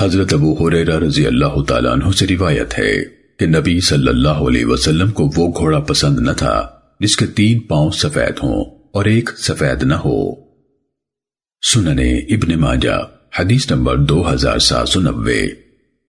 حضرت ابو حریرہ رضی اللہ تعالیٰ عنہ سے روایت ہے کہ نبی صلی اللہ علیہ وسلم کو وہ گھوڑا پسند نہ تھا جس کے تین پاؤں سفید ہوں اور ایک سفید نہ ہو۔ سننے ابن ماجہ، حدیث نمبر دو ہزار سات سو نوے۔